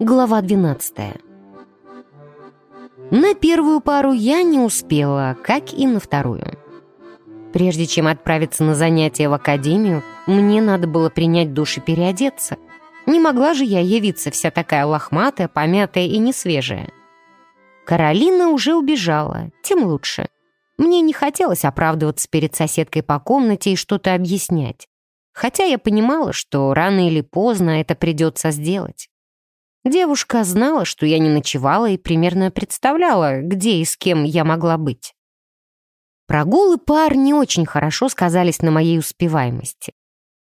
Глава 12 На первую пару я не успела, как и на вторую. Прежде чем отправиться на занятия в академию, мне надо было принять душ и переодеться. Не могла же я явиться вся такая лохматая, помятая и несвежая. Каролина уже убежала, тем лучше. Мне не хотелось оправдываться перед соседкой по комнате и что-то объяснять. Хотя я понимала, что рано или поздно это придется сделать. Девушка знала, что я не ночевала и примерно представляла, где и с кем я могла быть. Прогулы пар не очень хорошо сказались на моей успеваемости.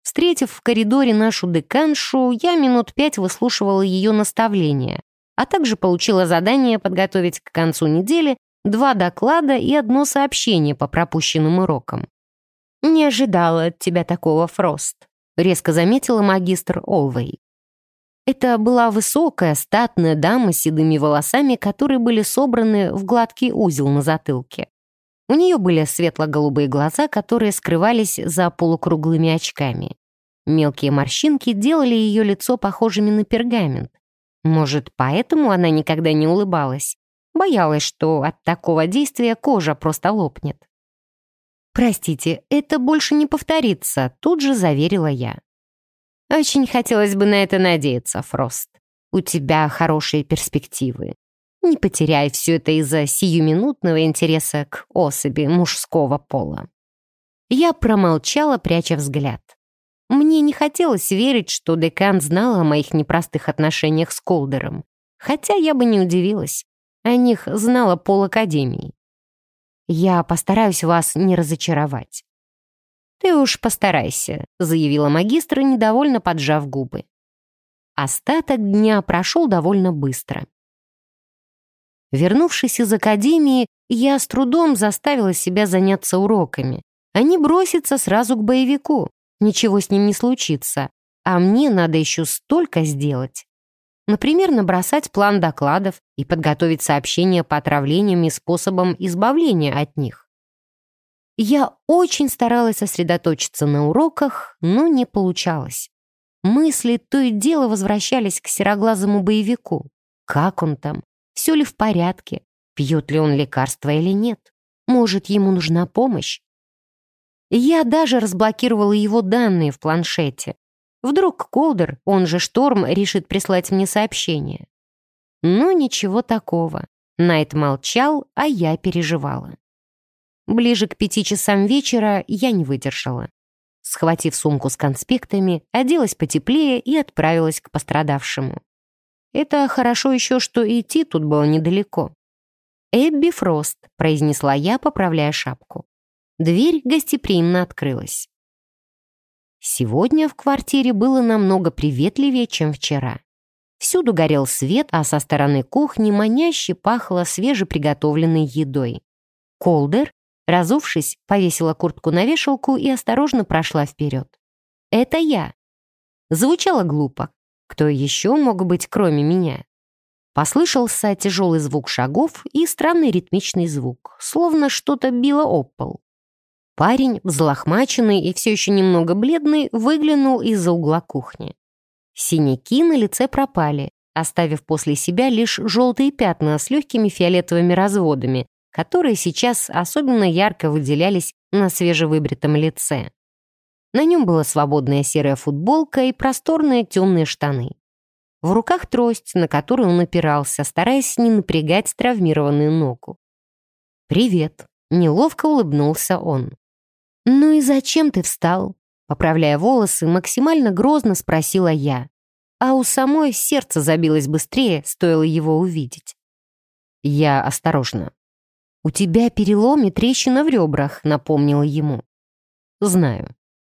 Встретив в коридоре нашу деканшу, я минут пять выслушивала ее наставления, а также получила задание подготовить к концу недели два доклада и одно сообщение по пропущенным урокам. «Не ожидала от тебя такого, Фрост», — резко заметила магистр Олвей. Это была высокая, статная дама с седыми волосами, которые были собраны в гладкий узел на затылке. У нее были светло-голубые глаза, которые скрывались за полукруглыми очками. Мелкие морщинки делали ее лицо похожими на пергамент. Может, поэтому она никогда не улыбалась? Боялась, что от такого действия кожа просто лопнет. «Простите, это больше не повторится», — тут же заверила я. Очень хотелось бы на это надеяться, Фрост. У тебя хорошие перспективы. Не потеряй все это из-за сиюминутного интереса к особи мужского пола. Я промолчала, пряча взгляд. Мне не хотелось верить, что декан знал о моих непростых отношениях с Колдером. Хотя я бы не удивилась. О них знала пол Академии. Я постараюсь вас не разочаровать. «Ты уж постарайся», — заявила магистра, недовольно поджав губы. Остаток дня прошел довольно быстро. Вернувшись из академии, я с трудом заставила себя заняться уроками, а не броситься сразу к боевику. Ничего с ним не случится, а мне надо еще столько сделать. Например, набросать план докладов и подготовить сообщения по отравлениям и способам избавления от них. Я очень старалась сосредоточиться на уроках, но не получалось. Мысли то и дело возвращались к сероглазому боевику. Как он там? Все ли в порядке? Пьет ли он лекарства или нет? Может, ему нужна помощь? Я даже разблокировала его данные в планшете. Вдруг Колдер, он же Шторм, решит прислать мне сообщение. Но ничего такого. Найт молчал, а я переживала. Ближе к пяти часам вечера я не выдержала. Схватив сумку с конспектами, оделась потеплее и отправилась к пострадавшему. Это хорошо еще, что идти тут было недалеко. «Эбби Фрост», — произнесла я, поправляя шапку. Дверь гостеприимно открылась. Сегодня в квартире было намного приветливее, чем вчера. Всюду горел свет, а со стороны кухни маняще пахло свежеприготовленной едой. Колдер, Разувшись, повесила куртку на вешалку и осторожно прошла вперед. «Это я». Звучало глупо. Кто еще мог быть, кроме меня? Послышался тяжелый звук шагов и странный ритмичный звук, словно что-то било об пол. Парень, взлохмаченный и все еще немного бледный, выглянул из-за угла кухни. Синяки на лице пропали, оставив после себя лишь желтые пятна с легкими фиолетовыми разводами, которые сейчас особенно ярко выделялись на свежевыбритом лице. На нем была свободная серая футболка и просторные темные штаны. В руках трость, на которую он опирался, стараясь не напрягать травмированную ногу. «Привет», — неловко улыбнулся он. «Ну и зачем ты встал?» Поправляя волосы, максимально грозно спросила я. А у самой сердце забилось быстрее, стоило его увидеть. Я осторожно. «У тебя перелом и трещина в ребрах», — напомнила ему. «Знаю.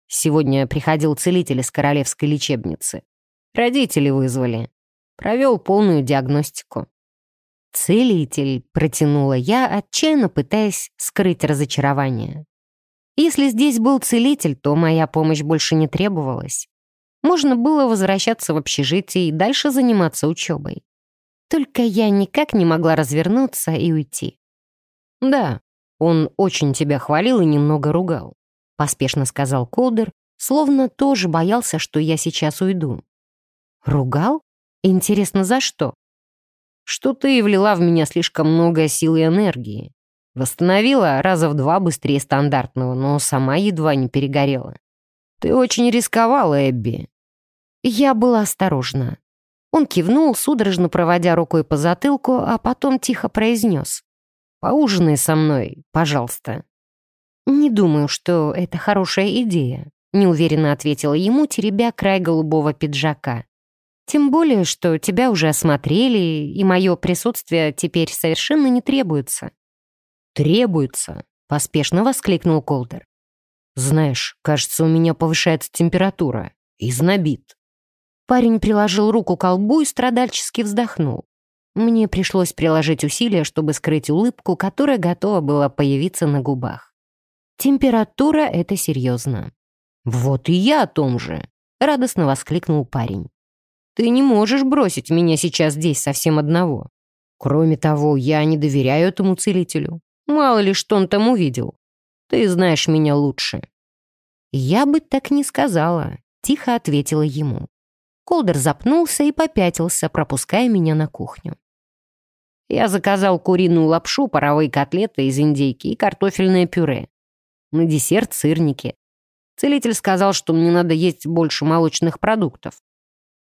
Сегодня приходил целитель из королевской лечебницы. Родители вызвали. Провел полную диагностику». «Целитель», — протянула я, отчаянно пытаясь скрыть разочарование. Если здесь был целитель, то моя помощь больше не требовалась. Можно было возвращаться в общежитие и дальше заниматься учебой. Только я никак не могла развернуться и уйти. «Да, он очень тебя хвалил и немного ругал», — поспешно сказал Колдер, словно тоже боялся, что я сейчас уйду. Ругал? Интересно, за что? Что ты влила в меня слишком много сил и энергии. Восстановила раза в два быстрее стандартного, но сама едва не перегорела. Ты очень рисковала, Эбби. Я была осторожна. Он кивнул, судорожно проводя рукой по затылку, а потом тихо произнес. «Поужинай со мной, пожалуйста». «Не думаю, что это хорошая идея», — неуверенно ответила ему, теребя край голубого пиджака. «Тем более, что тебя уже осмотрели, и мое присутствие теперь совершенно не требуется». «Требуется», — поспешно воскликнул Колдер. «Знаешь, кажется, у меня повышается температура. И знобит». Парень приложил руку к колбу и страдальчески вздохнул. Мне пришлось приложить усилия, чтобы скрыть улыбку, которая готова была появиться на губах. Температура — это серьезно. «Вот и я о том же!» — радостно воскликнул парень. «Ты не можешь бросить меня сейчас здесь совсем одного. Кроме того, я не доверяю этому целителю. Мало ли, что он там увидел. Ты знаешь меня лучше». «Я бы так не сказала», — тихо ответила ему. Колдер запнулся и попятился, пропуская меня на кухню. Я заказал куриную лапшу, паровые котлеты из индейки и картофельное пюре. На десерт сырники. Целитель сказал, что мне надо есть больше молочных продуктов.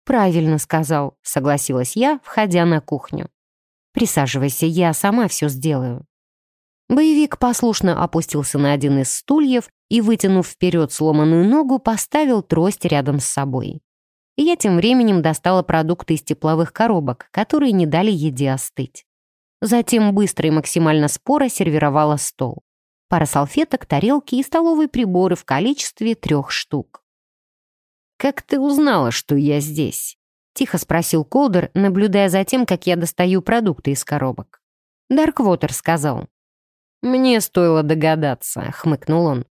«Правильно сказал», — согласилась я, входя на кухню. «Присаживайся, я сама все сделаю». Боевик послушно опустился на один из стульев и, вытянув вперед сломанную ногу, поставил трость рядом с собой я тем временем достала продукты из тепловых коробок, которые не дали еде остыть. Затем быстро и максимально споро сервировала стол. Пара салфеток, тарелки и столовые приборы в количестве трех штук. «Как ты узнала, что я здесь?» — тихо спросил Колдер, наблюдая за тем, как я достаю продукты из коробок. Дарквотер сказал. «Мне стоило догадаться», — хмыкнул он.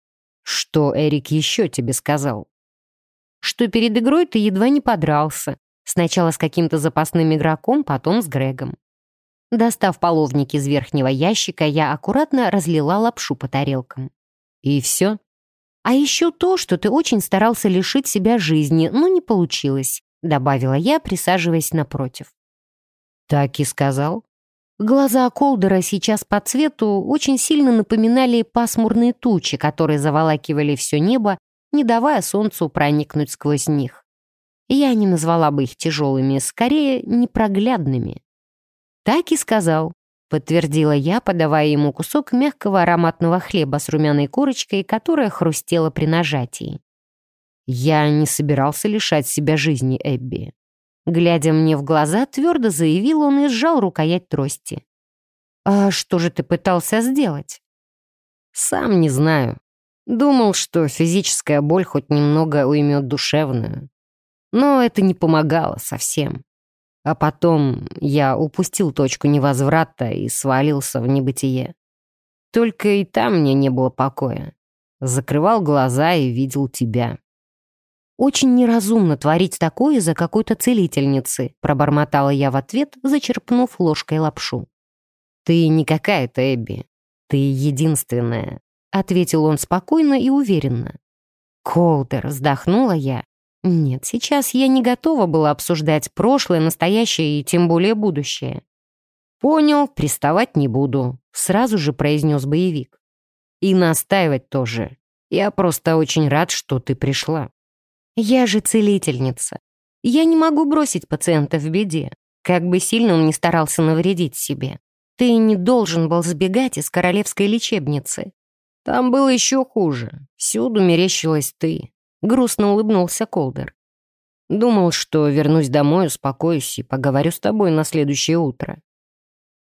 «Что Эрик еще тебе сказал?» что перед игрой ты едва не подрался. Сначала с каким-то запасным игроком, потом с Грегом. Достав половник из верхнего ящика, я аккуратно разлила лапшу по тарелкам. И все. А еще то, что ты очень старался лишить себя жизни, но не получилось, добавила я, присаживаясь напротив. Так и сказал. Глаза Колдера сейчас по цвету очень сильно напоминали пасмурные тучи, которые заволакивали все небо не давая солнцу проникнуть сквозь них. Я не назвала бы их тяжелыми, скорее непроглядными. Так и сказал, подтвердила я, подавая ему кусок мягкого ароматного хлеба с румяной корочкой, которая хрустела при нажатии. Я не собирался лишать себя жизни Эбби. Глядя мне в глаза, твердо заявил он и сжал рукоять трости. «А что же ты пытался сделать?» «Сам не знаю. Думал, что физическая боль хоть немного уймет душевную. Но это не помогало совсем. А потом я упустил точку невозврата и свалился в небытие. Только и там мне не было покоя. Закрывал глаза и видел тебя. «Очень неразумно творить такое за какой-то целительницы», пробормотала я в ответ, зачерпнув ложкой лапшу. «Ты не какая-то Эбби. Ты единственная. — ответил он спокойно и уверенно. «Колдер», — вздохнула я. «Нет, сейчас я не готова была обсуждать прошлое, настоящее и тем более будущее». «Понял, приставать не буду», — сразу же произнес боевик. «И настаивать тоже. Я просто очень рад, что ты пришла». «Я же целительница. Я не могу бросить пациента в беде, как бы сильно он ни старался навредить себе. Ты не должен был сбегать из королевской лечебницы. Там было еще хуже. Всюду мерещилась ты. Грустно улыбнулся Колдер. Думал, что вернусь домой, успокоюсь и поговорю с тобой на следующее утро.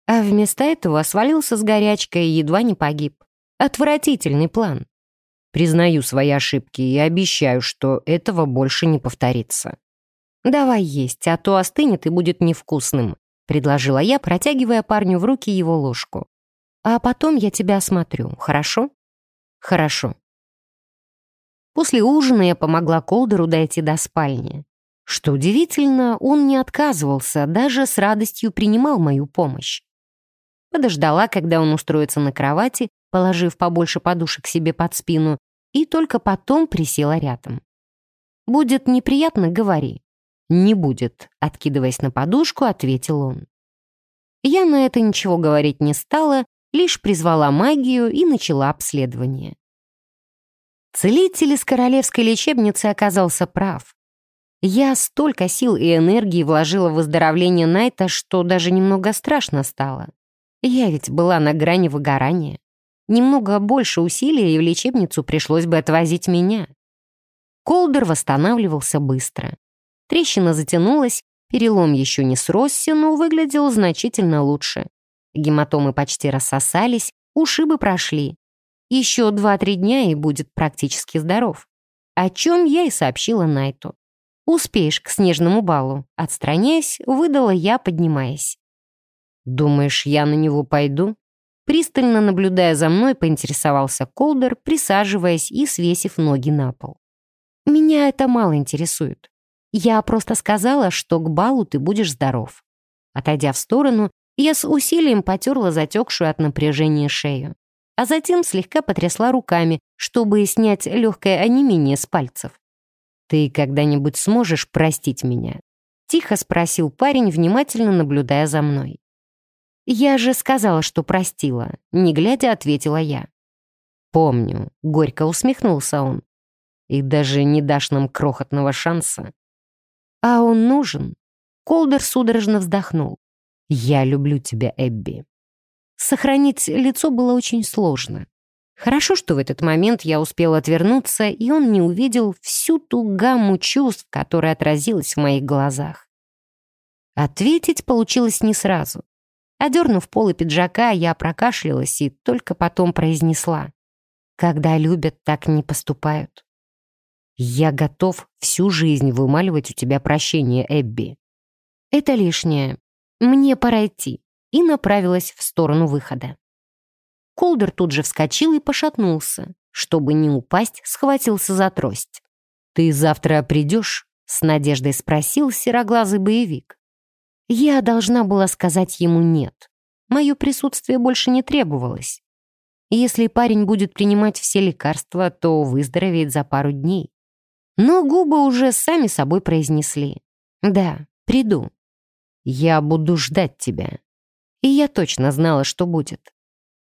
А вместо этого свалился с горячкой и едва не погиб. Отвратительный план. Признаю свои ошибки и обещаю, что этого больше не повторится. «Давай есть, а то остынет и будет невкусным», — предложила я, протягивая парню в руки его ложку. «А потом я тебя осмотрю, хорошо?» Хорошо. После ужина я помогла Колдеру дойти до спальни. Что удивительно, он не отказывался, даже с радостью принимал мою помощь. Подождала, когда он устроится на кровати, положив побольше подушек себе под спину, и только потом присела рядом. Будет неприятно, говори». «Не будет», — откидываясь на подушку, ответил он. Я на это ничего говорить не стала, лишь призвала магию и начала обследование. Целитель из королевской лечебницы оказался прав. Я столько сил и энергии вложила в выздоровление Найта, что даже немного страшно стало. Я ведь была на грани выгорания. Немного больше усилий, и в лечебницу пришлось бы отвозить меня. Колдер восстанавливался быстро. Трещина затянулась, перелом еще не сросся, но выглядел значительно лучше. Гематомы почти рассосались, ушибы прошли. Еще два-три дня и будет практически здоров. О чем я и сообщила Найту. «Успеешь к снежному балу», отстраняясь, выдала я, поднимаясь. «Думаешь, я на него пойду?» Пристально наблюдая за мной, поинтересовался Колдер, присаживаясь и свесив ноги на пол. «Меня это мало интересует. Я просто сказала, что к балу ты будешь здоров». Отойдя в сторону, я с усилием потерла затекшую от напряжения шею, а затем слегка потрясла руками, чтобы снять легкое онемение с пальцев. «Ты когда-нибудь сможешь простить меня?» — тихо спросил парень, внимательно наблюдая за мной. «Я же сказала, что простила», — не глядя ответила я. «Помню», — горько усмехнулся он. «И даже не дашь нам крохотного шанса». «А он нужен?» Колдер судорожно вздохнул. «Я люблю тебя, Эбби». Сохранить лицо было очень сложно. Хорошо, что в этот момент я успела отвернуться, и он не увидел всю ту гамму чувств, которая отразилась в моих глазах. Ответить получилось не сразу. Одернув полы пиджака, я прокашлялась и только потом произнесла. «Когда любят, так не поступают». «Я готов всю жизнь вымаливать у тебя прощение, Эбби». «Это лишнее. «Мне пора идти», и направилась в сторону выхода. Колдер тут же вскочил и пошатнулся. Чтобы не упасть, схватился за трость. «Ты завтра придешь?» — с надеждой спросил сероглазый боевик. Я должна была сказать ему «нет». Мое присутствие больше не требовалось. Если парень будет принимать все лекарства, то выздоровеет за пару дней. Но губы уже сами собой произнесли. «Да, приду». «Я буду ждать тебя». И я точно знала, что будет.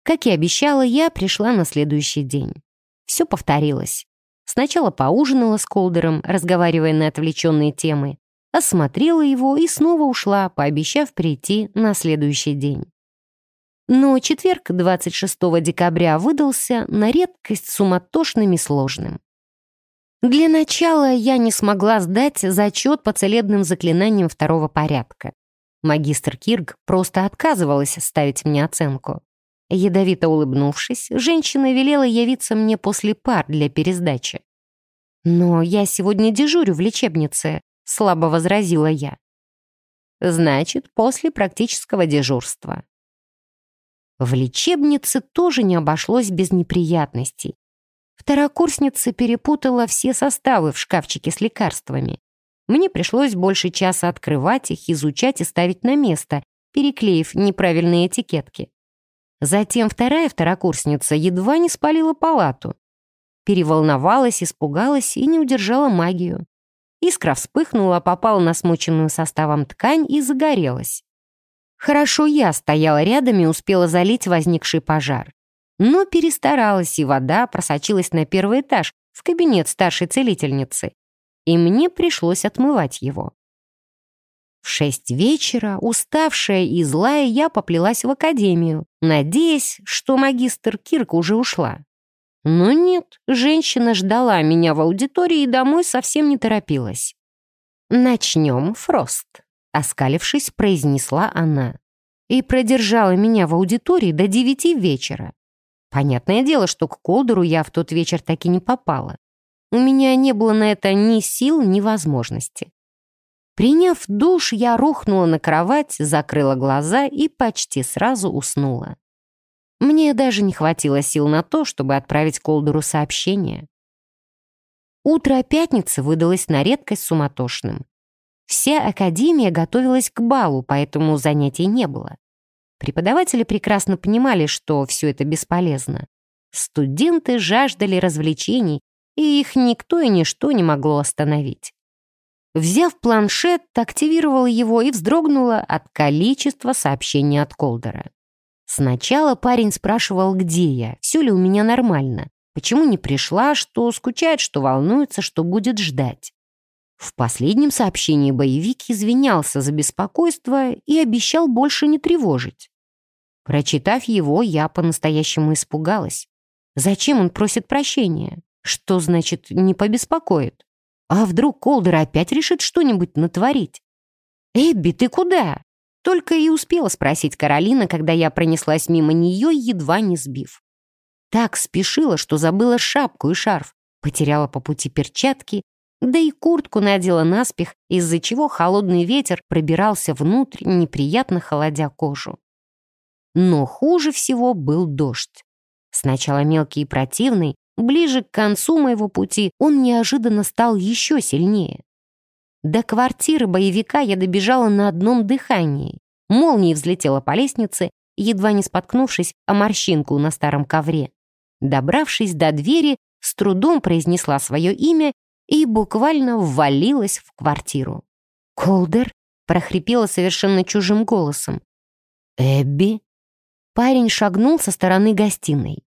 Как и обещала, я пришла на следующий день. Все повторилось. Сначала поужинала с Колдером, разговаривая на отвлеченные темы, осмотрела его и снова ушла, пообещав прийти на следующий день. Но четверг, 26 декабря, выдался на редкость суматошным и сложным. Для начала я не смогла сдать зачет по целебным заклинаниям второго порядка. Магистр Кирг просто отказывалась ставить мне оценку. Ядовито улыбнувшись, женщина велела явиться мне после пар для пересдачи. «Но я сегодня дежурю в лечебнице», — слабо возразила я. «Значит, после практического дежурства». В лечебнице тоже не обошлось без неприятностей. Второкурсница перепутала все составы в шкафчике с лекарствами. Мне пришлось больше часа открывать их, изучать и ставить на место, переклеив неправильные этикетки. Затем вторая второкурсница едва не спалила палату. Переволновалась, испугалась и не удержала магию. Искра вспыхнула, попала на смоченную составом ткань и загорелась. Хорошо я стояла рядом и успела залить возникший пожар. Но перестаралась, и вода просочилась на первый этаж, в кабинет старшей целительницы и мне пришлось отмывать его. В шесть вечера, уставшая и злая, я поплелась в академию, надеясь, что магистр Кирк уже ушла. Но нет, женщина ждала меня в аудитории и домой совсем не торопилась. «Начнем, Фрост», — оскалившись, произнесла она. И продержала меня в аудитории до девяти вечера. Понятное дело, что к Колдеру я в тот вечер так и не попала. У меня не было на это ни сил, ни возможности. Приняв душ, я рухнула на кровать, закрыла глаза и почти сразу уснула. Мне даже не хватило сил на то, чтобы отправить Колдеру сообщение. Утро пятницы выдалось на редкость суматошным. Вся академия готовилась к балу, поэтому занятий не было. Преподаватели прекрасно понимали, что все это бесполезно. Студенты жаждали развлечений, и их никто и ничто не могло остановить. Взяв планшет, активировала его и вздрогнула от количества сообщений от Колдера. Сначала парень спрашивал, где я, все ли у меня нормально, почему не пришла, что скучает, что волнуется, что будет ждать. В последнем сообщении боевик извинялся за беспокойство и обещал больше не тревожить. Прочитав его, я по-настоящему испугалась. Зачем он просит прощения? Что значит «не побеспокоит»? А вдруг Колдер опять решит что-нибудь натворить? «Эбби, ты куда?» Только и успела спросить Каролина, когда я пронеслась мимо нее, едва не сбив. Так спешила, что забыла шапку и шарф, потеряла по пути перчатки, да и куртку надела наспех, из-за чего холодный ветер пробирался внутрь, неприятно холодя кожу. Но хуже всего был дождь. Сначала мелкий и противный, Ближе к концу моего пути он неожиданно стал еще сильнее. До квартиры боевика я добежала на одном дыхании. Молнией взлетела по лестнице, едва не споткнувшись о морщинку на старом ковре. Добравшись до двери, с трудом произнесла свое имя и буквально ввалилась в квартиру. «Колдер?» — прохрипела совершенно чужим голосом. «Эбби?» Парень шагнул со стороны гостиной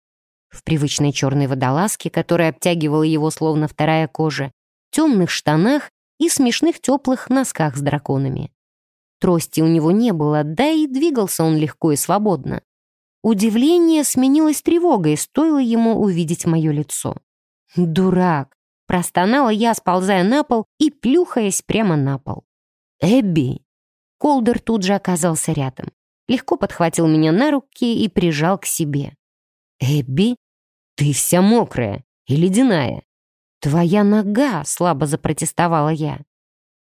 в привычной черной водолазке, которая обтягивала его словно вторая кожа, темных штанах и смешных теплых носках с драконами. Трости у него не было, да и двигался он легко и свободно. Удивление сменилось тревогой, стоило ему увидеть мое лицо. «Дурак!» — простонала я, сползая на пол и плюхаясь прямо на пол. «Эбби!» Колдер тут же оказался рядом. Легко подхватил меня на руки и прижал к себе. «Эбби, ты вся мокрая и ледяная». «Твоя нога!» — слабо запротестовала я.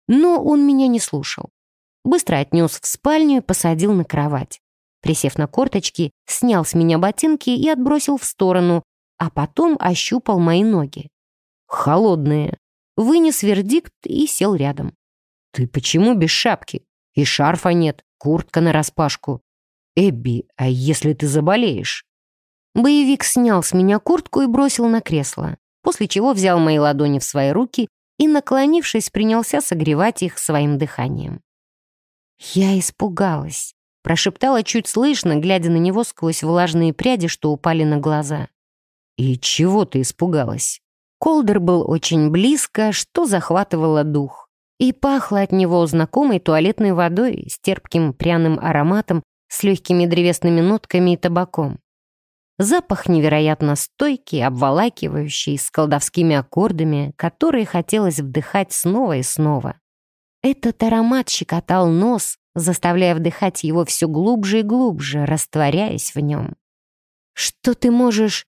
Но он меня не слушал. Быстро отнес в спальню и посадил на кровать. Присев на корточки, снял с меня ботинки и отбросил в сторону, а потом ощупал мои ноги. Холодные. Вынес вердикт и сел рядом. «Ты почему без шапки? И шарфа нет, куртка нараспашку. Эбби, а если ты заболеешь?» Боевик снял с меня куртку и бросил на кресло, после чего взял мои ладони в свои руки и, наклонившись, принялся согревать их своим дыханием. Я испугалась, прошептала чуть слышно, глядя на него сквозь влажные пряди, что упали на глаза. «И чего ты испугалась?» Колдер был очень близко, что захватывало дух. И пахло от него знакомой туалетной водой с терпким пряным ароматом, с легкими древесными нотками и табаком. Запах невероятно стойкий, обволакивающий, с колдовскими аккордами, которые хотелось вдыхать снова и снова. Этот аромат щекотал нос, заставляя вдыхать его все глубже и глубже, растворяясь в нем. Что ты можешь...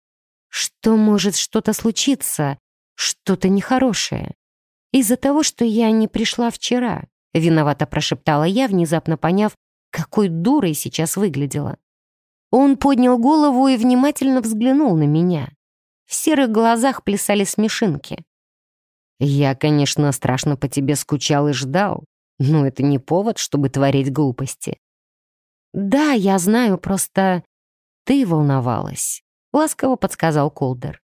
Что может что-то случиться? Что-то нехорошее? Из-за того, что я не пришла вчера, виновато прошептала я, внезапно поняв, какой дурой сейчас выглядела. Он поднял голову и внимательно взглянул на меня. В серых глазах плясали смешинки. «Я, конечно, страшно по тебе скучал и ждал, но это не повод, чтобы творить глупости». «Да, я знаю, просто...» «Ты волновалась», — ласково подсказал Колдер.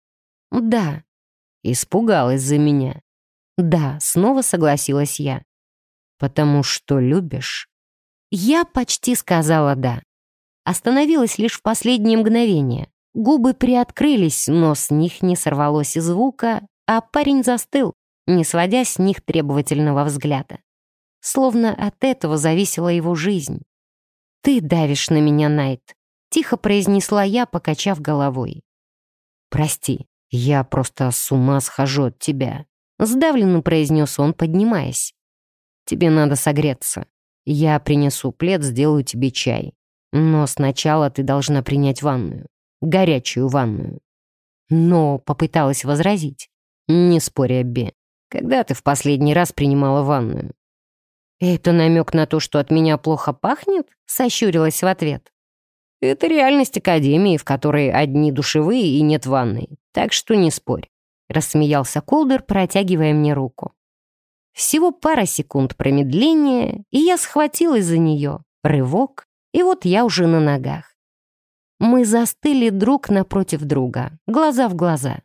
«Да». «Испугалась за меня». «Да», — снова согласилась я. «Потому что любишь?» Я почти сказала «да». Остановилась лишь в последнее мгновение. Губы приоткрылись, но с них не сорвалось и звука, а парень застыл, не сводя с них требовательного взгляда. Словно от этого зависела его жизнь. «Ты давишь на меня, Найт», — тихо произнесла я, покачав головой. «Прости, я просто с ума схожу от тебя», — сдавленно произнес он, поднимаясь. «Тебе надо согреться. Я принесу плед, сделаю тебе чай. Но сначала ты должна принять ванную. Горячую ванную. Но попыталась возразить. Не спорь, Эбби. Когда ты в последний раз принимала ванную? «Это намек на то, что от меня плохо пахнет?» — сощурилась в ответ. «Это реальность Академии, в которой одни душевые и нет ванной, так что не спорь», — рассмеялся Колдер, протягивая мне руку. Всего пара секунд промедления, и я схватилась за нее. Рывок, и вот я уже на ногах. Мы застыли друг напротив друга, глаза в глаза.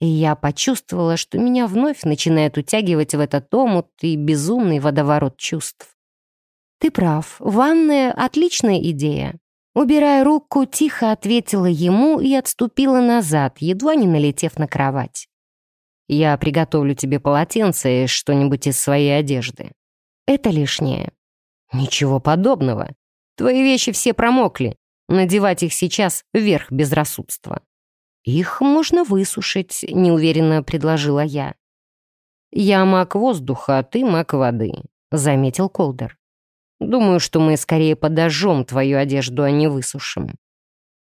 и я почувствовала, что меня вновь начинает утягивать в этот омут и безумный водоворот чувств. «Ты прав, ванная — отличная идея». Убирая руку, тихо ответила ему и отступила назад, едва не налетев на кровать. «Я приготовлю тебе полотенце и что-нибудь из своей одежды». «Это лишнее». «Ничего подобного. Твои вещи все промокли. Надевать их сейчас — верх безрассудства». «Их можно высушить», — неуверенно предложила я. «Я маг воздуха, а ты маг воды», — заметил Колдер. «Думаю, что мы скорее подожжем твою одежду, а не высушим».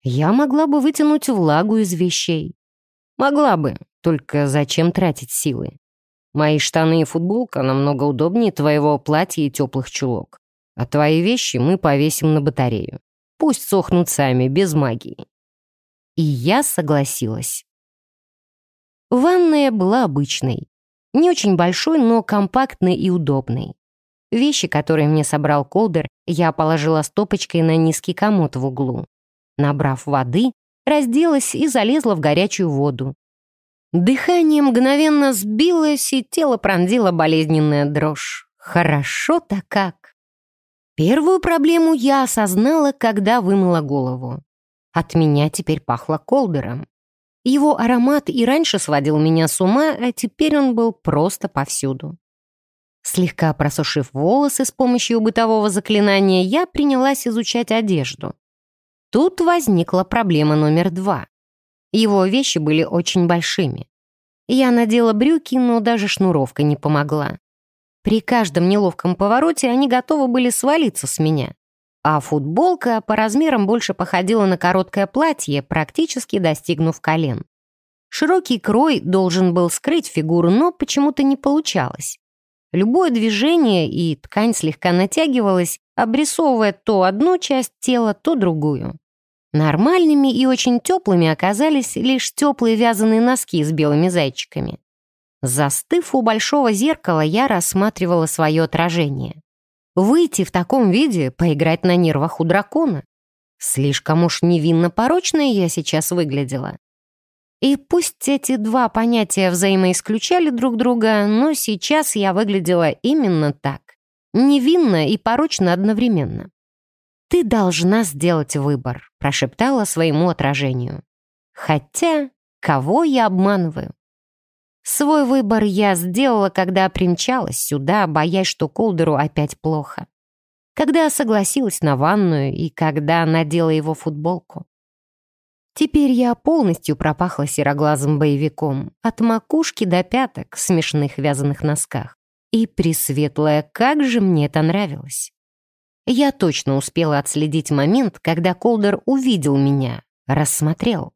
«Я могла бы вытянуть влагу из вещей». «Могла бы, только зачем тратить силы? Мои штаны и футболка намного удобнее твоего платья и теплых чулок. А твои вещи мы повесим на батарею. Пусть сохнут сами, без магии». И я согласилась. Ванная была обычной. Не очень большой, но компактной и удобной. Вещи, которые мне собрал Колдер, я положила стопочкой на низкий комод в углу. Набрав воды, разделась и залезла в горячую воду. Дыхание мгновенно сбилось, и тело пронзила болезненная дрожь. Хорошо-то как! Первую проблему я осознала, когда вымыла голову. От меня теперь пахло колдером. Его аромат и раньше сводил меня с ума, а теперь он был просто повсюду. Слегка просушив волосы с помощью бытового заклинания, я принялась изучать одежду. Тут возникла проблема номер два. Его вещи были очень большими. Я надела брюки, но даже шнуровка не помогла. При каждом неловком повороте они готовы были свалиться с меня а футболка по размерам больше походила на короткое платье, практически достигнув колен. Широкий крой должен был скрыть фигуру, но почему-то не получалось. Любое движение, и ткань слегка натягивалась, обрисовывая то одну часть тела, то другую. Нормальными и очень теплыми оказались лишь теплые вязаные носки с белыми зайчиками. Застыв у большого зеркала, я рассматривала свое отражение. Выйти в таком виде, поиграть на нервах у дракона. Слишком уж невинно порочная я сейчас выглядела. И пусть эти два понятия взаимоисключали друг друга, но сейчас я выглядела именно так. Невинно и порочно одновременно. «Ты должна сделать выбор», — прошептала своему отражению. «Хотя, кого я обманываю? Свой выбор я сделала, когда примчалась сюда, боясь, что Колдеру опять плохо. Когда согласилась на ванную и когда надела его футболку. Теперь я полностью пропахла сероглазым боевиком, от макушки до пяток в смешных вязаных носках. И, пресветлая, как же мне это нравилось. Я точно успела отследить момент, когда Колдер увидел меня, рассмотрел.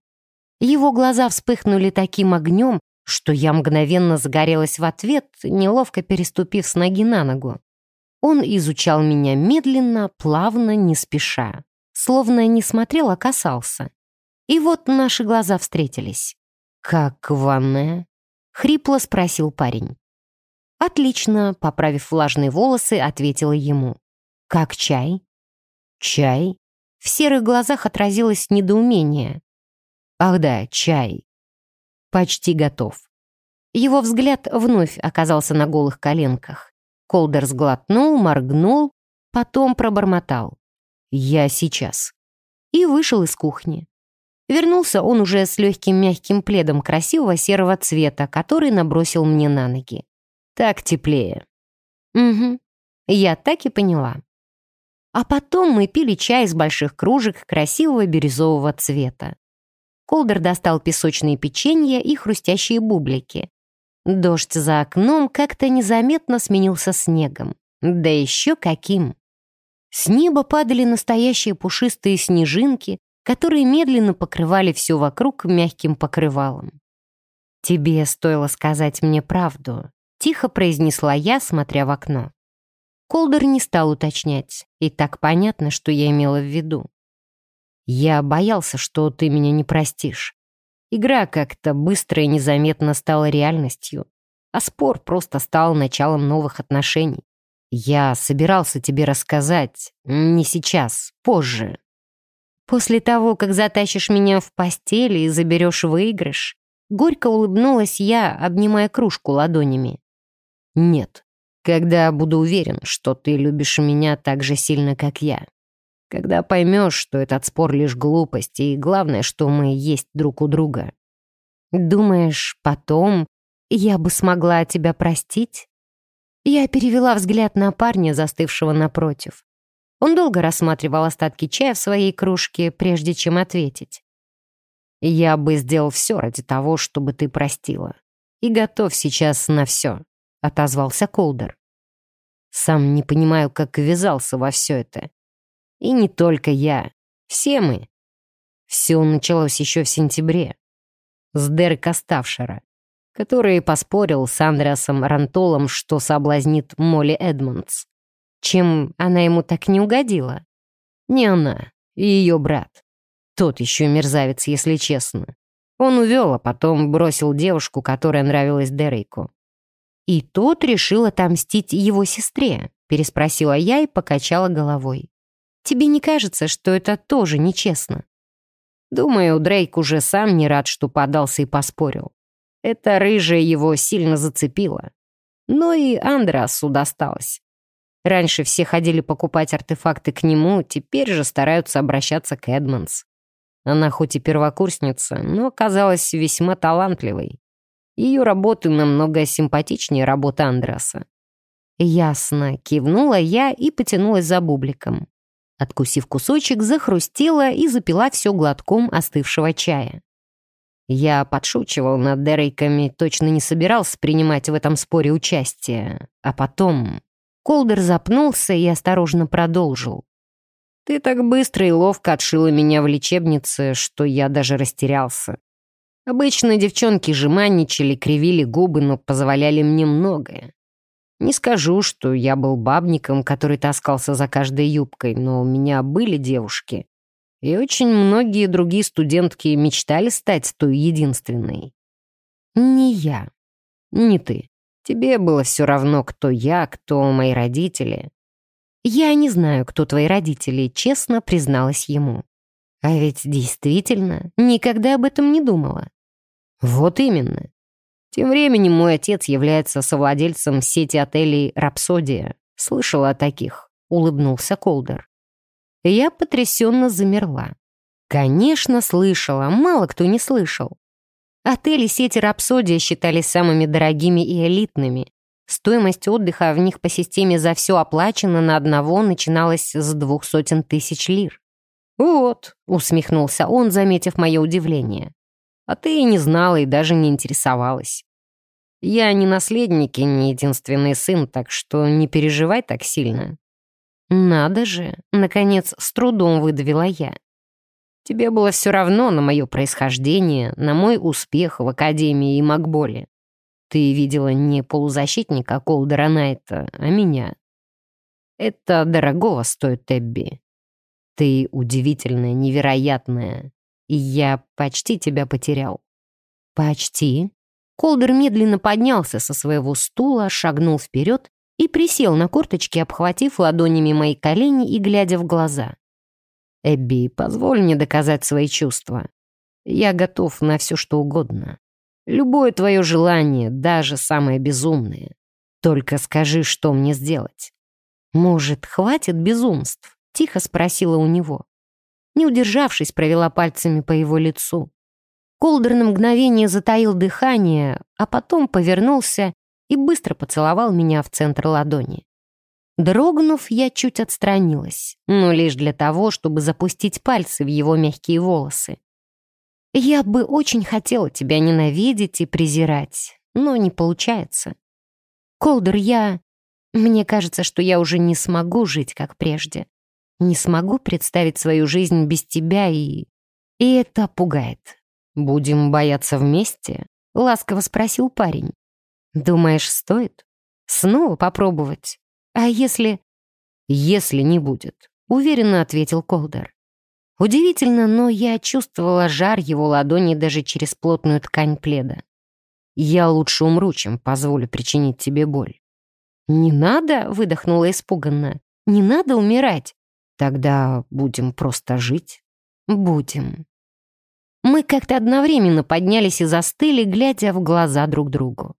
Его глаза вспыхнули таким огнем, что я мгновенно загорелась в ответ, неловко переступив с ноги на ногу. Он изучал меня медленно, плавно, не спеша, словно не смотрел, а касался. И вот наши глаза встретились. «Как ванная?» — хрипло спросил парень. «Отлично», — поправив влажные волосы, ответила ему. «Как чай?» «Чай?» В серых глазах отразилось недоумение. «Ах да, чай. Почти готов. Его взгляд вновь оказался на голых коленках. Колдер сглотнул, моргнул, потом пробормотал. «Я сейчас». И вышел из кухни. Вернулся он уже с легким мягким пледом красивого серого цвета, который набросил мне на ноги. Так теплее. Угу, я так и поняла. А потом мы пили чай из больших кружек красивого бирюзового цвета. Колдер достал песочные печенья и хрустящие бублики. Дождь за окном как-то незаметно сменился снегом. Да еще каким! С неба падали настоящие пушистые снежинки, которые медленно покрывали все вокруг мягким покрывалом. «Тебе стоило сказать мне правду», — тихо произнесла я, смотря в окно. Колдер не стал уточнять, и так понятно, что я имела в виду. Я боялся, что ты меня не простишь. Игра как-то быстро и незаметно стала реальностью, а спор просто стал началом новых отношений. Я собирался тебе рассказать, не сейчас, позже. После того, как затащишь меня в постель и заберешь выигрыш, Горько улыбнулась я, обнимая кружку ладонями. «Нет, когда буду уверен, что ты любишь меня так же сильно, как я. Когда поймешь, что этот спор лишь глупость, и главное, что мы есть друг у друга». «Думаешь, потом я бы смогла тебя простить?» Я перевела взгляд на парня, застывшего напротив. Он долго рассматривал остатки чая в своей кружке, прежде чем ответить. «Я бы сделал все ради того, чтобы ты простила. И готов сейчас на все», — отозвался Колдер. «Сам не понимаю, как ввязался во все это. И не только я. Все мы. Все началось еще в сентябре. С Дерека Ставшера который поспорил с Андреасом Рантолом, что соблазнит Молли Эдмондс. Чем она ему так не угодила? Не она, и ее брат. Тот еще мерзавец, если честно. Он увел, а потом бросил девушку, которая нравилась Дерейку. «И тот решил отомстить его сестре?» переспросила я и покачала головой. «Тебе не кажется, что это тоже нечестно?» Думаю, Дрейк уже сам не рад, что подался и поспорил. Эта рыжая его сильно зацепила. Но и Андрасу досталось. Раньше все ходили покупать артефакты к нему, теперь же стараются обращаться к Эдмонс. Она хоть и первокурсница, но оказалась весьма талантливой. Ее работы намного симпатичнее работы Андраса. «Ясно», — кивнула я и потянулась за бубликом. Откусив кусочек, захрустела и запила все глотком остывшего чая. Я подшучивал над Дерейками, точно не собирался принимать в этом споре участие. А потом... Колдер запнулся и осторожно продолжил. «Ты так быстро и ловко отшила меня в лечебнице, что я даже растерялся. Обычно девчонки жеманничали, кривили губы, но позволяли мне многое. Не скажу, что я был бабником, который таскался за каждой юбкой, но у меня были девушки, и очень многие другие студентки мечтали стать той единственной. Не я. Не ты. Тебе было все равно, кто я, кто мои родители. Я не знаю, кто твои родители, честно призналась ему. А ведь действительно никогда об этом не думала. Вот именно. Тем временем мой отец является совладельцем сети отелей «Рапсодия». Слышал о таких, улыбнулся Колдер. Я потрясенно замерла. Конечно, слышала, мало кто не слышал. Отели сети «Рапсодия» считались самыми дорогими и элитными. Стоимость отдыха в них по системе «за все оплачено» на одного начиналась с двух сотен тысяч лир. «Вот», — усмехнулся он, заметив мое удивление. «А ты и не знала, и даже не интересовалась. Я не наследник и не единственный сын, так что не переживай так сильно. «Надо же!» — наконец с трудом выдавила я. «Тебе было все равно на мое происхождение, на мой успех в Академии и Макболе. Ты видела не полузащитника Колдера Найта, а меня. Это дорогого стоит, Эбби. Ты удивительная, невероятная, и я почти тебя потерял». «Почти?» Колдер медленно поднялся со своего стула, шагнул вперед и присел на корточки, обхватив ладонями мои колени и глядя в глаза. «Эбби, позволь мне доказать свои чувства. Я готов на все, что угодно. Любое твое желание, даже самое безумное. Только скажи, что мне сделать». «Может, хватит безумств?» — тихо спросила у него. Не удержавшись, провела пальцами по его лицу. Колдер на мгновение затаил дыхание, а потом повернулся и быстро поцеловал меня в центр ладони. Дрогнув, я чуть отстранилась, но лишь для того, чтобы запустить пальцы в его мягкие волосы. Я бы очень хотела тебя ненавидеть и презирать, но не получается. Колдер, я... Мне кажется, что я уже не смогу жить, как прежде. Не смогу представить свою жизнь без тебя, и... И это пугает. «Будем бояться вместе?» — ласково спросил парень. Думаешь, стоит? Снова попробовать? А если... Если не будет, уверенно ответил Колдер. Удивительно, но я чувствовала жар его ладони даже через плотную ткань пледа. Я лучше умру, чем позволю причинить тебе боль. «Не надо», — выдохнула испуганно. «Не надо умирать». «Тогда будем просто жить?» «Будем». Мы как-то одновременно поднялись и застыли, глядя в глаза друг другу.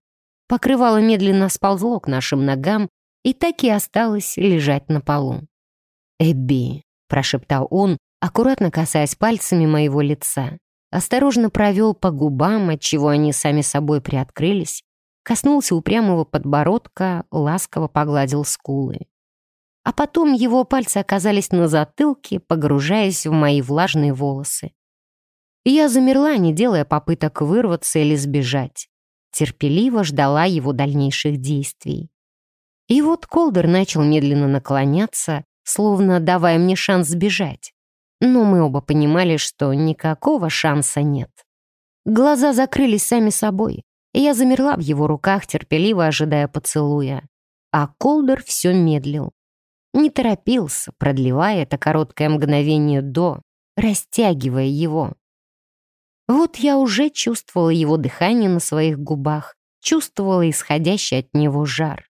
Покрывало медленно сползло к нашим ногам и так и осталось лежать на полу. «Эбби», — прошептал он, аккуратно касаясь пальцами моего лица. Осторожно провел по губам, отчего они сами собой приоткрылись, коснулся упрямого подбородка, ласково погладил скулы. А потом его пальцы оказались на затылке, погружаясь в мои влажные волосы. Я замерла, не делая попыток вырваться или сбежать. Терпеливо ждала его дальнейших действий. И вот Колдер начал медленно наклоняться, словно давая мне шанс сбежать. Но мы оба понимали, что никакого шанса нет. Глаза закрылись сами собой, и я замерла в его руках, терпеливо ожидая поцелуя. А Колдер все медлил. Не торопился, продлевая это короткое мгновение до, растягивая его. Вот я уже чувствовала его дыхание на своих губах, чувствовала исходящий от него жар.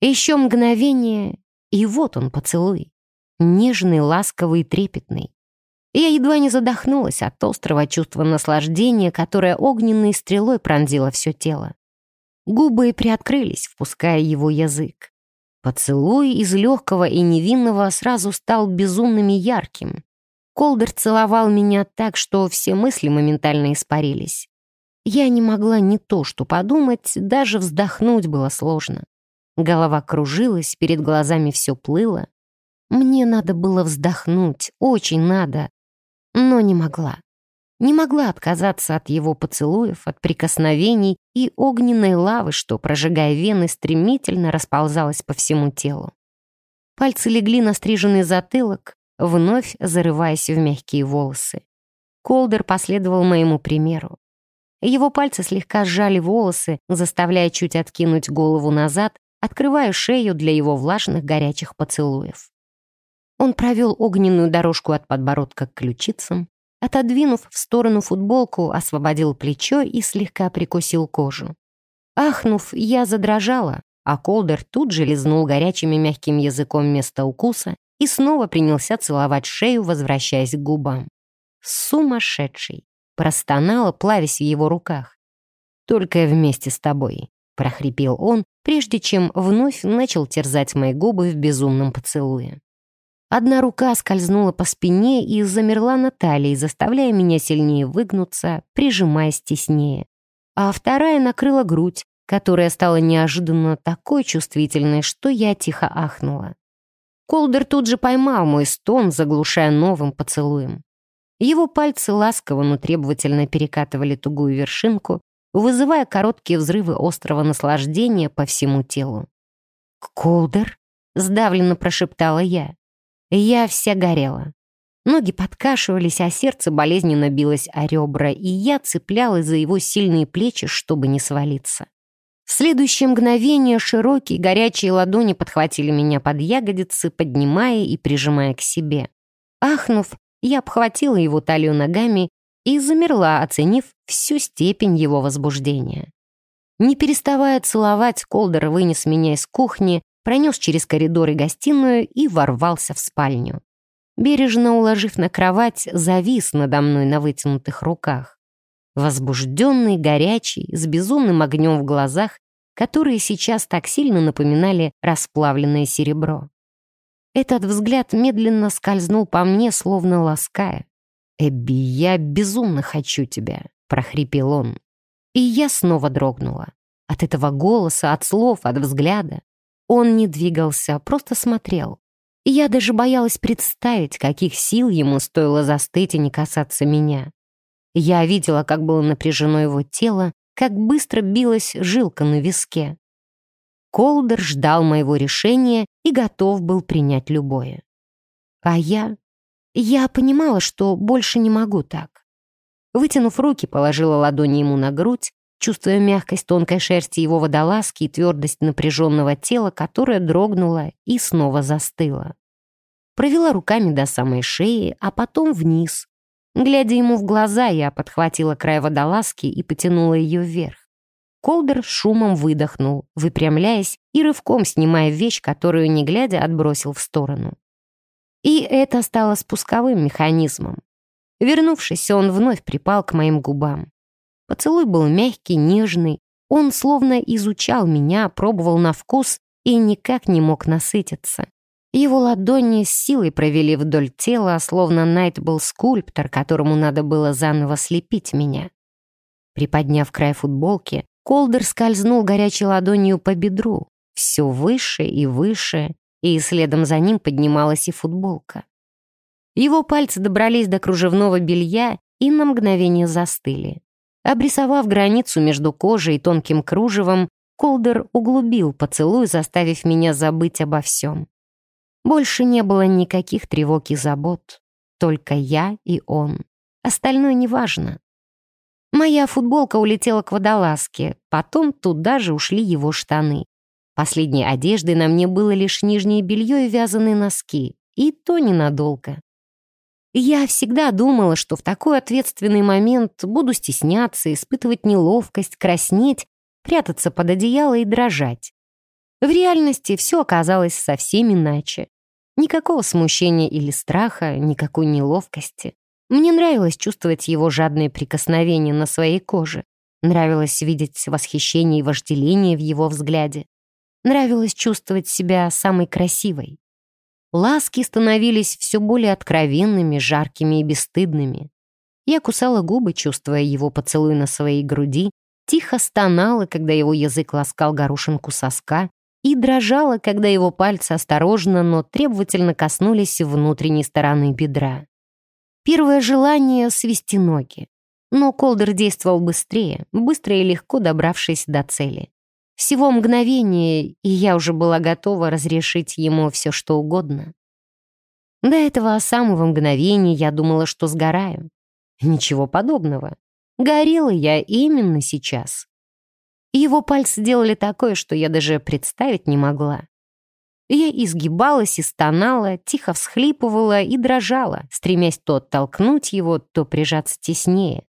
Еще мгновение, и вот он поцелуй. Нежный, ласковый трепетный. Я едва не задохнулась от острого чувства наслаждения, которое огненной стрелой пронзило все тело. Губы приоткрылись, впуская его язык. Поцелуй из легкого и невинного сразу стал безумным и ярким. Колдер целовал меня так, что все мысли моментально испарились. Я не могла ни то что подумать, даже вздохнуть было сложно. Голова кружилась, перед глазами все плыло. Мне надо было вздохнуть, очень надо, но не могла. Не могла отказаться от его поцелуев, от прикосновений и огненной лавы, что, прожигая вены, стремительно расползалась по всему телу. Пальцы легли на стриженный затылок, вновь зарываясь в мягкие волосы. Колдер последовал моему примеру. Его пальцы слегка сжали волосы, заставляя чуть откинуть голову назад, открывая шею для его влажных горячих поцелуев. Он провел огненную дорожку от подбородка к ключицам, отодвинув в сторону футболку, освободил плечо и слегка прикусил кожу. Ахнув, я задрожала, а Колдер тут же лизнул горячими мягким языком место укуса и снова принялся целовать шею, возвращаясь к губам. «Сумасшедший!» — простонала, плавясь в его руках. «Только вместе с тобой», — прохрипел он, прежде чем вновь начал терзать мои губы в безумном поцелуе. Одна рука скользнула по спине и замерла на талии, заставляя меня сильнее выгнуться, прижимаясь теснее. А вторая накрыла грудь, которая стала неожиданно такой чувствительной, что я тихо ахнула. Колдер тут же поймал мой стон, заглушая новым поцелуем. Его пальцы ласково, но требовательно перекатывали тугую вершинку, вызывая короткие взрывы острого наслаждения по всему телу. «Колдер?» — сдавленно прошептала я. Я вся горела. Ноги подкашивались, а сердце болезненно билось о ребра, и я цеплялась за его сильные плечи, чтобы не свалиться. Следующее мгновение широкие горячие ладони подхватили меня под ягодицы, поднимая и прижимая к себе. Ахнув, я обхватила его талию ногами и замерла, оценив всю степень его возбуждения. Не переставая целовать, Колдер вынес меня из кухни, пронес через коридор и гостиную и ворвался в спальню. Бережно уложив на кровать, завис надо мной на вытянутых руках. Возбужденный, горячий, с безумным огнем в глазах, которые сейчас так сильно напоминали расплавленное серебро. Этот взгляд медленно скользнул по мне, словно лаская. «Эбби, я безумно хочу тебя», — прохрипел он. И я снова дрогнула. От этого голоса, от слов, от взгляда. Он не двигался, просто смотрел. И я даже боялась представить, каких сил ему стоило застыть и не касаться меня. Я видела, как было напряжено его тело, как быстро билась жилка на виске. Колдер ждал моего решения и готов был принять любое. А я я понимала, что больше не могу так. Вытянув руки, положила ладони ему на грудь, чувствуя мягкость тонкой шерсти его водолазки и твердость напряженного тела, которое дрогнуло и снова застыло. Провела руками до самой шеи, а потом вниз. Глядя ему в глаза, я подхватила край водолазки и потянула ее вверх. Колдер шумом выдохнул, выпрямляясь и рывком снимая вещь, которую, не глядя, отбросил в сторону. И это стало спусковым механизмом. Вернувшись, он вновь припал к моим губам. Поцелуй был мягкий, нежный. Он словно изучал меня, пробовал на вкус и никак не мог насытиться. Его ладони с силой провели вдоль тела, словно Найт был скульптор, которому надо было заново слепить меня. Приподняв край футболки, Колдер скользнул горячей ладонью по бедру, все выше и выше, и следом за ним поднималась и футболка. Его пальцы добрались до кружевного белья и на мгновение застыли. Обрисовав границу между кожей и тонким кружевом, Колдер углубил поцелуй, заставив меня забыть обо всем. Больше не было никаких тревог и забот. Только я и он. Остальное неважно. Моя футболка улетела к водолазке, потом туда же ушли его штаны. Последней одеждой на мне было лишь нижнее белье и вязаные носки, и то ненадолго. Я всегда думала, что в такой ответственный момент буду стесняться, испытывать неловкость, краснеть, прятаться под одеяло и дрожать. В реальности все оказалось совсем иначе. Никакого смущения или страха, никакой неловкости. Мне нравилось чувствовать его жадные прикосновения на своей коже. Нравилось видеть восхищение и вожделение в его взгляде. Нравилось чувствовать себя самой красивой. Ласки становились все более откровенными, жаркими и бесстыдными. Я кусала губы, чувствуя его поцелуй на своей груди, тихо стонала, когда его язык ласкал горошинку соска, и дрожала, когда его пальцы осторожно, но требовательно коснулись внутренней стороны бедра. Первое желание — свести ноги. Но Колдер действовал быстрее, быстро и легко добравшись до цели. Всего мгновение, и я уже была готова разрешить ему все, что угодно. До этого самого мгновения я думала, что сгораю. Ничего подобного. Горела я именно сейчас. Его пальцы делали такое, что я даже представить не могла. Я изгибалась и стонала, тихо всхлипывала и дрожала, стремясь то оттолкнуть его, то прижаться теснее.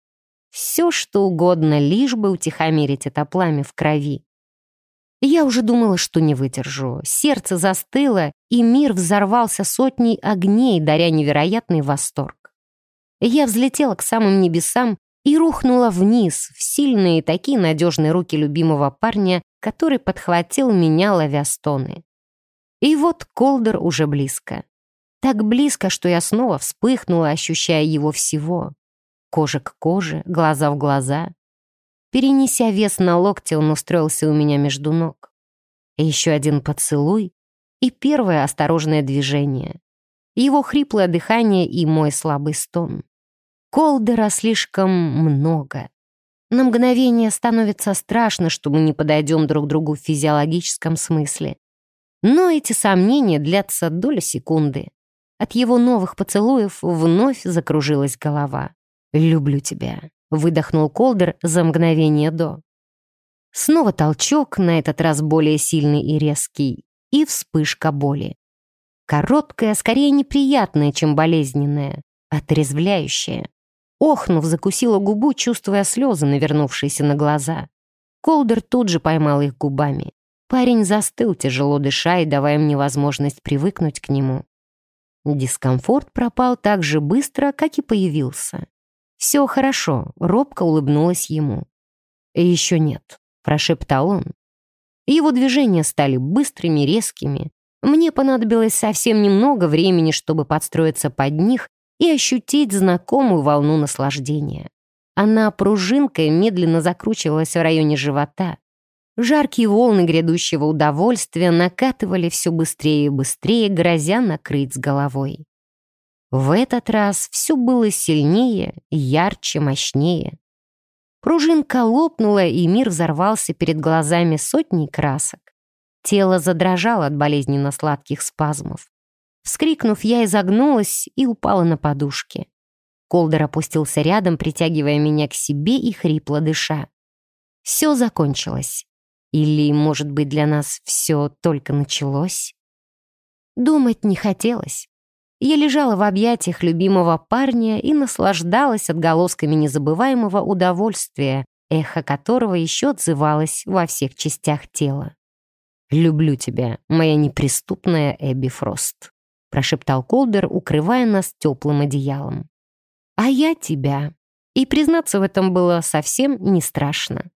Все, что угодно, лишь бы утихомирить это пламя в крови. Я уже думала, что не выдержу. Сердце застыло, и мир взорвался сотней огней, даря невероятный восторг. Я взлетела к самым небесам и рухнула вниз в сильные такие надежные руки любимого парня, который подхватил меня, ловя стоны. И вот Колдер уже близко. Так близко, что я снова вспыхнула, ощущая его всего. Кожа к коже, глаза в глаза. Перенеся вес на локте, он устроился у меня между ног. еще один поцелуй и первое осторожное движение. Его хриплое дыхание и мой слабый стон. Колдера слишком много. На мгновение становится страшно, что мы не подойдем друг другу в физиологическом смысле. Но эти сомнения длятся доли секунды. От его новых поцелуев вновь закружилась голова. «Люблю тебя», — выдохнул Колдер за мгновение до. Снова толчок, на этот раз более сильный и резкий, и вспышка боли. Короткая, скорее неприятная, чем болезненная, отрезвляющая. Охнув, закусила губу, чувствуя слезы, навернувшиеся на глаза. Колдер тут же поймал их губами. Парень застыл, тяжело дыша и давая мне возможность привыкнуть к нему. Дискомфорт пропал так же быстро, как и появился. «Все хорошо», — робко улыбнулась ему. «Еще нет», — прошептал он. Его движения стали быстрыми, резкими. Мне понадобилось совсем немного времени, чтобы подстроиться под них и ощутить знакомую волну наслаждения. Она пружинкой медленно закручивалась в районе живота, Жаркие волны грядущего удовольствия накатывали все быстрее и быстрее, грозя накрыть с головой. В этот раз все было сильнее, ярче, мощнее. Пружинка лопнула, и мир взорвался перед глазами сотней красок. Тело задрожало от болезненно сладких спазмов. Вскрикнув, я изогнулась и упала на подушке. Колдер опустился рядом, притягивая меня к себе и хрипло дыша. Все закончилось. Или, может быть, для нас все только началось? Думать не хотелось. Я лежала в объятиях любимого парня и наслаждалась отголосками незабываемого удовольствия, эхо которого еще отзывалось во всех частях тела. «Люблю тебя, моя неприступная Эбби Фрост», прошептал Колдер, укрывая нас теплым одеялом. а я тебя. И признаться в этом было совсем не страшно.